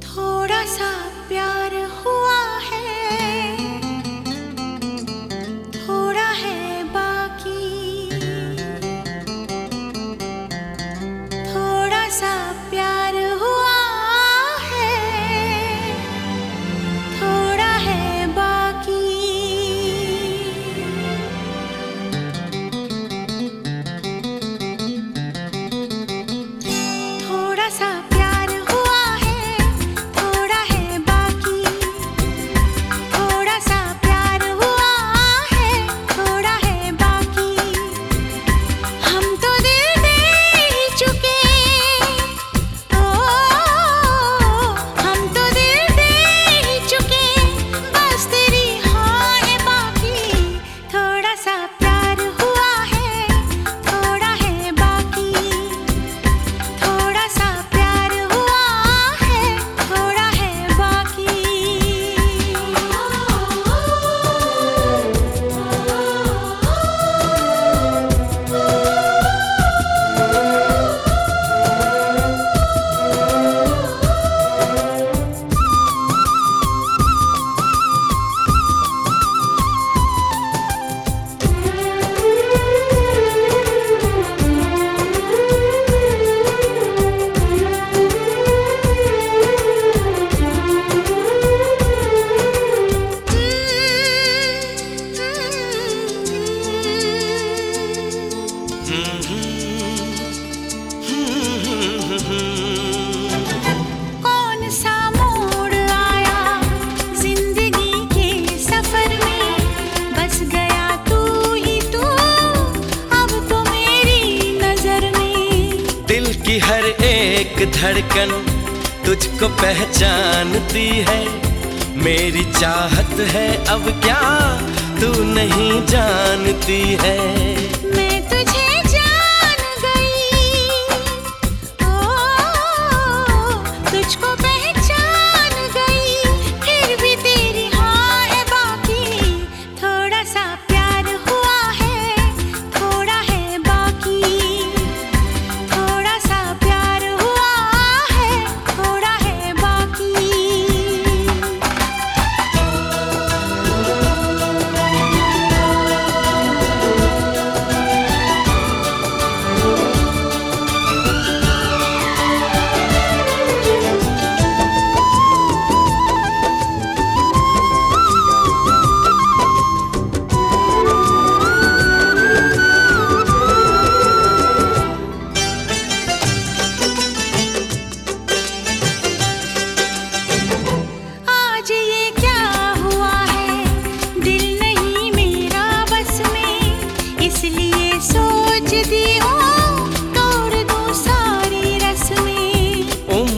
돌아서 별 की हर एक धड़कन तुझको पहचानती है। मेरी चाहत है, अब क्या तू नहीं जानती है।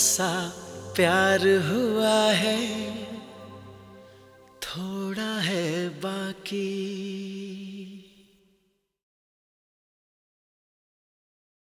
सा प्यार हुआ है थोड़ा है बाकी।